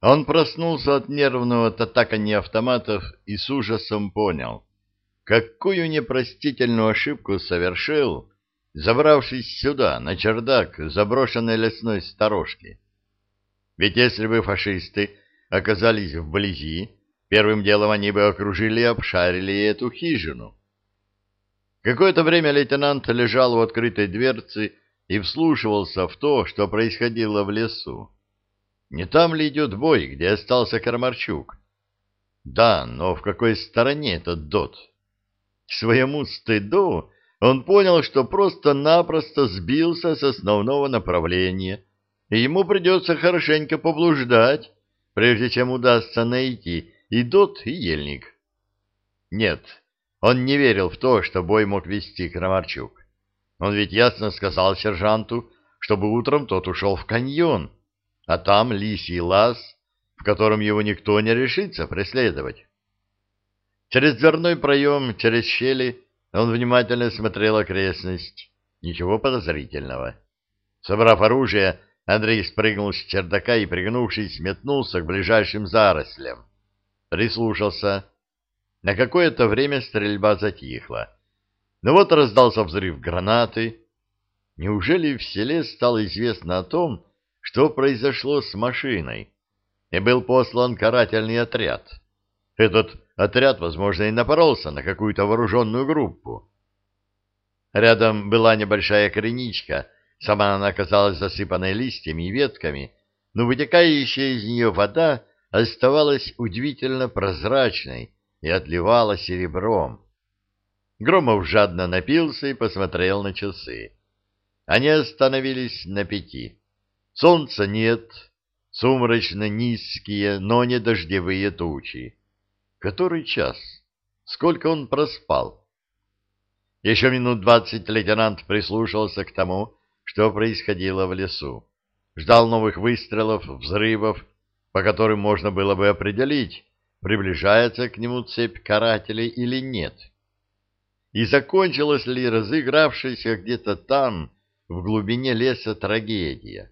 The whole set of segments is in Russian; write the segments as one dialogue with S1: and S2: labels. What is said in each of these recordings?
S1: Он проснулся от нервного татакания автоматов и с ужасом понял, какую непростительную ошибку совершил, забравшись сюда, на чердак заброшенной лесной сторожки. Ведь если бы фашисты оказались вблизи, первым делом они бы окружили и обшарили эту хижину. Какое-то время лейтенант лежал у открытой дверцы и вслушивался в то, что происходило в лесу. Не там ли идет бой, где остался Кармарчук? Да, но в какой стороне этот дот? К своему стыду он понял, что просто-напросто сбился с основного направления, и ему придется хорошенько поблуждать, прежде чем удастся найти и дот, и ельник. Нет, он не верил в то, что бой мог вести Крамарчук. Он ведь ясно сказал сержанту, чтобы утром тот ушел в каньон, а там лисий лаз, в котором его никто не решится преследовать. Через дверной проем, через щели он внимательно смотрел окрестность. Ничего подозрительного. Собрав оружие, Андрей спрыгнул с чердака и, пригнувшись, метнулся к ближайшим зарослям. Прислушался. На какое-то время стрельба затихла. Но вот раздался взрыв гранаты. Неужели в селе стало известно о том, что произошло с машиной? И был послан карательный отряд. Этот отряд, возможно, и напоролся на какую-то вооруженную группу. Рядом была небольшая криничка, сама она оказалась засыпанной листьями и ветками, но вытекающая из нее вода оставалась удивительно прозрачной, и отливала серебром. Громов жадно напился и посмотрел на часы. Они остановились на пяти. Солнца нет, сумрачно низкие, но не дождевые тучи. Который час? Сколько он проспал? Еще минут двадцать лейтенант прислушивался к тому, что происходило в лесу. Ждал новых выстрелов, взрывов, по которым можно было бы определить, приближается к нему цепь карателей или нет. И закончилась ли разыгравшаяся где-то там, в глубине леса, трагедия.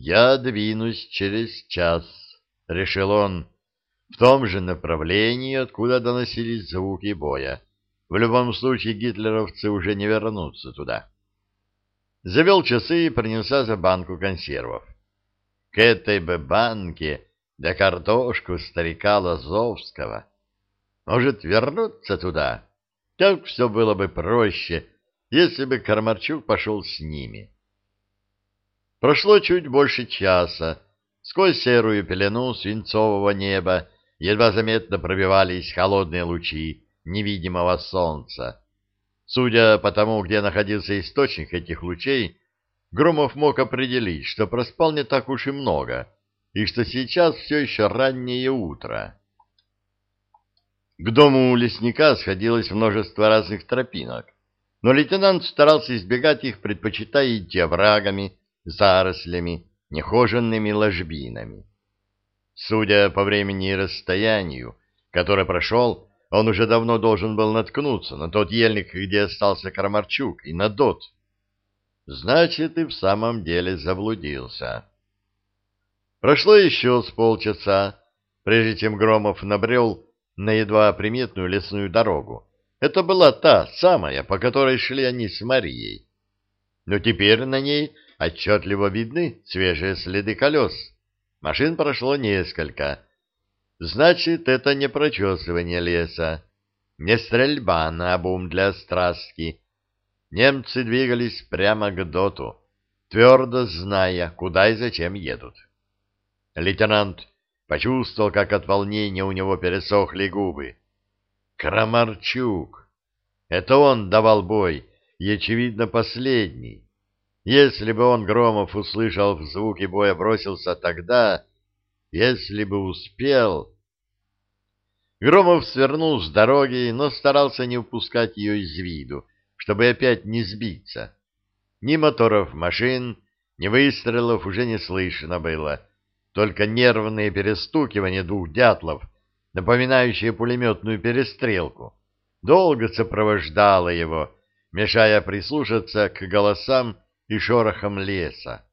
S1: «Я двинусь через час», — решил он, в том же направлении, откуда доносились звуки боя. В любом случае гитлеровцы уже не вернутся туда. Завел часы и принялся за банку консервов. К этой бы банке да картошку старика Лазовского. Может, вернуться туда? Так все было бы проще, если бы Кармарчук пошел с ними. Прошло чуть больше часа. Сквозь серую пелену свинцового неба едва заметно пробивались холодные лучи невидимого солнца. Судя по тому, где находился источник этих лучей, Громов мог определить, что проспал не так уж и много — и что сейчас все еще раннее утро. К дому лесника сходилось множество разных тропинок, но лейтенант старался избегать их, предпочитая идти оврагами, зарослями, нехоженными ложбинами. Судя по времени и расстоянию, которое прошел, он уже давно должен был наткнуться на тот ельник, где остался Кармарчук, и на дот. Значит, и в самом деле заблудился. Прошло еще с полчаса, прежде чем Громов набрел на едва приметную лесную дорогу. Это была та самая, по которой шли они с Марией. Но теперь на ней отчетливо видны свежие следы колес. Машин прошло несколько. Значит, это не прочесывание леса, не стрельба на обум для страстки. Немцы двигались прямо к доту, твердо зная, куда и зачем едут. Лейтенант почувствовал, как от волнения у него пересохли губы. Крамарчук! Это он давал бой, и, очевидно, последний. Если бы он, Громов, услышал в звуке боя, бросился тогда, если бы успел... Громов свернул с дороги, но старался не упускать ее из виду, чтобы опять не сбиться. Ни моторов машин, ни выстрелов уже не слышно было, только нервные перестукивания двух дятлов, напоминающие пулеметную перестрелку, долго сопровождало его, мешая прислушаться к голосам и шорохам леса.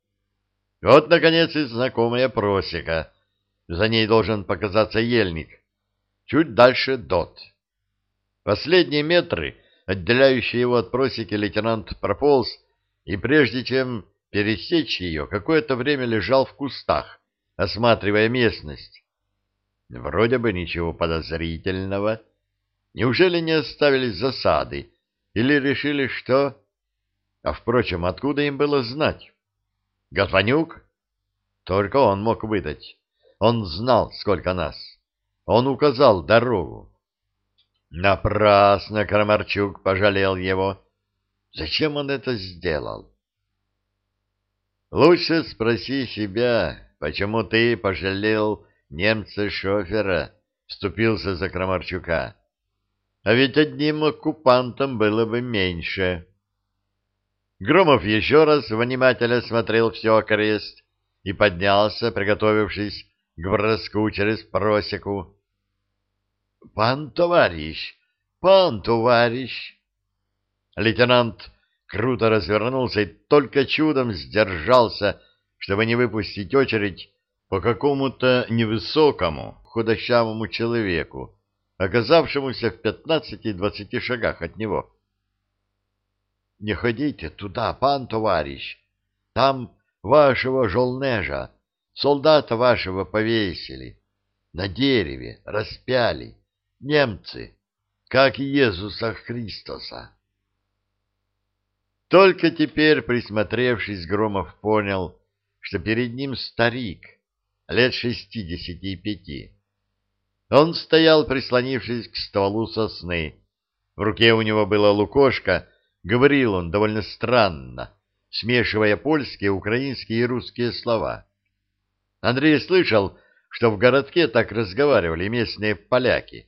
S1: Вот, наконец, и знакомая просека. За ней должен показаться ельник. Чуть дальше дот. Последние метры, отделяющие его от просеки, лейтенант прополз, и прежде чем пересечь ее, какое-то время лежал в кустах, осматривая местность. Вроде бы ничего подозрительного. Неужели не оставили засады? Или решили, что... А, впрочем, откуда им было знать? Готванюк? Только он мог выдать. Он знал, сколько нас. Он указал дорогу. Напрасно Крамарчук пожалел его. Зачем он это сделал? Лучше спроси себя, почему ты пожалел немца-шофера, вступился за Крамарчука. А ведь одним оккупантом было бы меньше. Громов еще раз внимательно смотрел все окрест и поднялся, приготовившись к броску через просеку. — Пан товарищ! Пан товарищ! Лейтенант круто развернулся и только чудом сдержался, чтобы не выпустить очередь по какому-то невысокому, худощавому человеку, оказавшемуся в пятнадцати-двадцати шагах от него. — Не ходите туда, пан товарищ, там вашего жолнежа, солдата вашего повесили, на дереве распяли, немцы, как Иисуса Христоса. Только теперь, присмотревшись, Громов понял, что перед ним старик, лет шестидесяти пяти. Он стоял, прислонившись к стволу сосны. В руке у него было лукошко, говорил он довольно странно, смешивая польские, украинские и русские слова. Андрей слышал, что в городке так разговаривали местные поляки.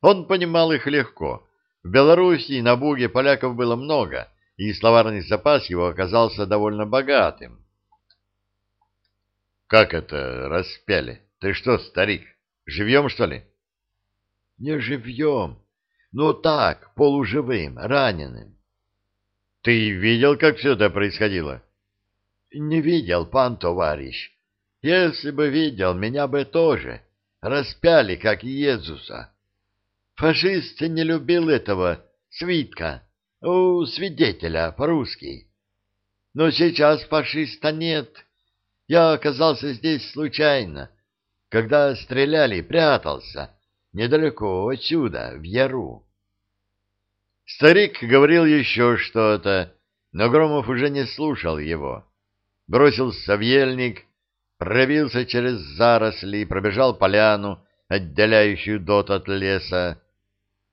S1: Он понимал их легко. В Белоруссии на Буге поляков было много, и словарный запас его оказался довольно богатым. — Как это распяли? Ты что, старик, живьем, что ли? — Не живьем, но так, полуживым, раненым. — Ты видел, как все это происходило? — Не видел, пан товарищ. Если бы видел, меня бы тоже распяли, как Иисуса. Фашист не любил этого свитка у свидетеля по-русски. Но сейчас фашиста нет. Я оказался здесь случайно. Когда стреляли, прятался. Недалеко отсюда, в Яру. Старик говорил еще что-то, но Громов уже не слушал его. Бросился в ельник, пробился через заросли и пробежал поляну, отделяющую дот от леса.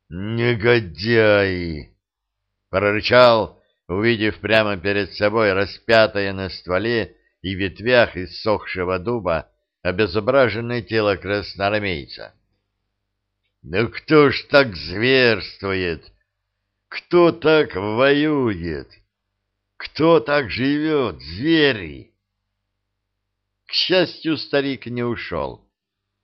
S1: «Негодяи!» прорычал, увидев прямо перед собой распятое на стволе и ветвях иссохшего дуба обезображенное тело красноармейца. «Ну кто ж так зверствует? Кто так воюет? Кто так живет, звери?» К счастью, старик не ушел,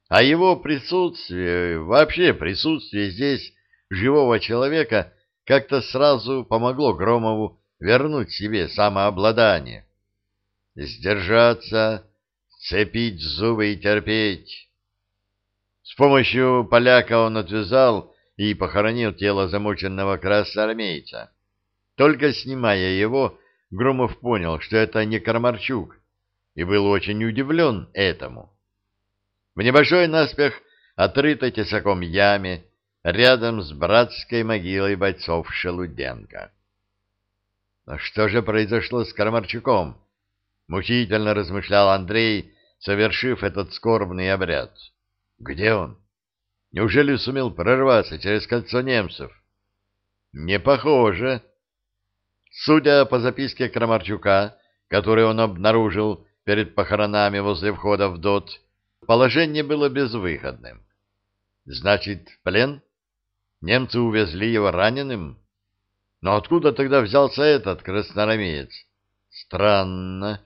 S1: а его присутствие, вообще присутствие здесь живого человека — как-то сразу помогло Громову вернуть себе самообладание. Сдержаться, цепить зубы и терпеть. С помощью поляка он отвязал и похоронил тело замученного красноармейца. Только снимая его, Громов понял, что это не Кармарчук, и был очень удивлен этому. В небольшой наспех отрытой тесаком яме рядом с братской могилой бойцов Шелуденко. Но что же произошло с Кармарчуком? Мучительно размышлял Андрей, совершив этот скорбный обряд. Где он? Неужели сумел прорваться через кольцо немцев? Не похоже. Судя по записке Крамарчука, которую он обнаружил перед похоронами возле входа в ДОТ, положение было безвыходным. Значит, плен? Немцы увезли его раненым? Но откуда тогда взялся этот красноармеец? Странно.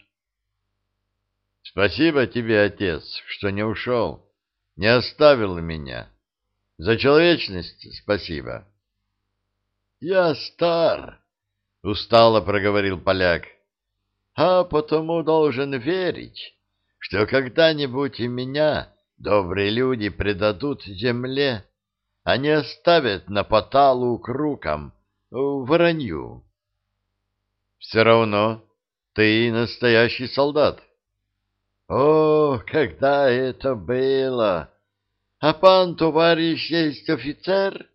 S1: Спасибо тебе, отец, что не ушел, не оставил меня. За человечность спасибо. Я стар, устало проговорил поляк. а потому должен верить, что когда-нибудь и меня добрые люди предадут земле, а не оставят на поталу к рукам, воронью. Все равно ты настоящий солдат. О, когда это было! А пан товарищ есть офицер?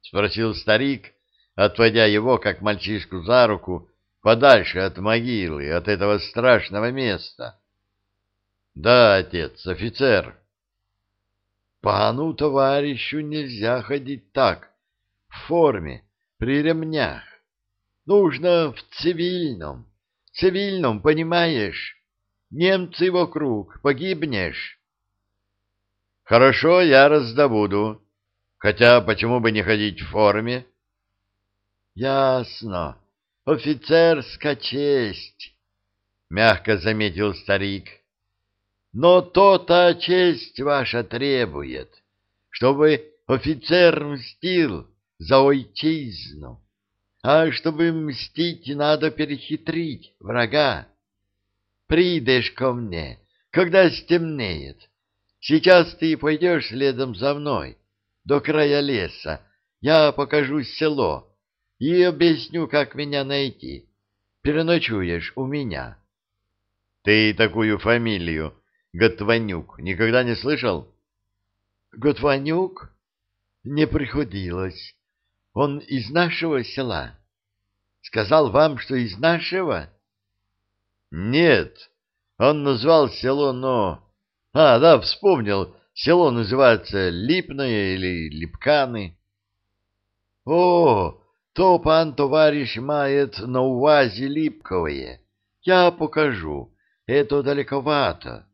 S1: Спросил старик, отводя его, как мальчишку, за руку, подальше от могилы, от этого страшного места. Да, отец, офицер. Пану товарищу нельзя ходить так, в форме, при ремнях. Нужно в цивильном, цивильном, понимаешь? Немцы вокруг, погибнешь. Хорошо, я раздобуду. Хотя почему бы не ходить в форме? Ясно. Офицерская честь, мягко заметил старик. Но то-то честь ваша требует, чтобы офицер мстил за отчизну. А чтобы мстить, надо перехитрить врага. Придешь ко мне, когда стемнеет. Сейчас ты пойдешь следом за мной до края леса. Я покажу село и объясню, как меня найти. Переночуешь у меня. Ты такую фамилию, Готванюк, никогда не слышал? Готванюк? Не приходилось. Он из нашего села. Сказал вам, что из нашего? Нет, он назвал село, но... А, да, вспомнил, село называется Липное или Липканы. О, то пан товарищ мает на увазе Липковое. Я покажу, это далековато,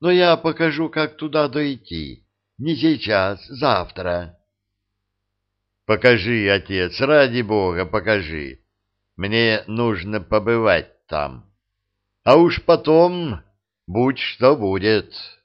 S1: но я покажу, как туда дойти. Не сейчас, завтра. Покажи, отец, ради бога, покажи. Мне нужно побывать там. А уж потом будь что будет».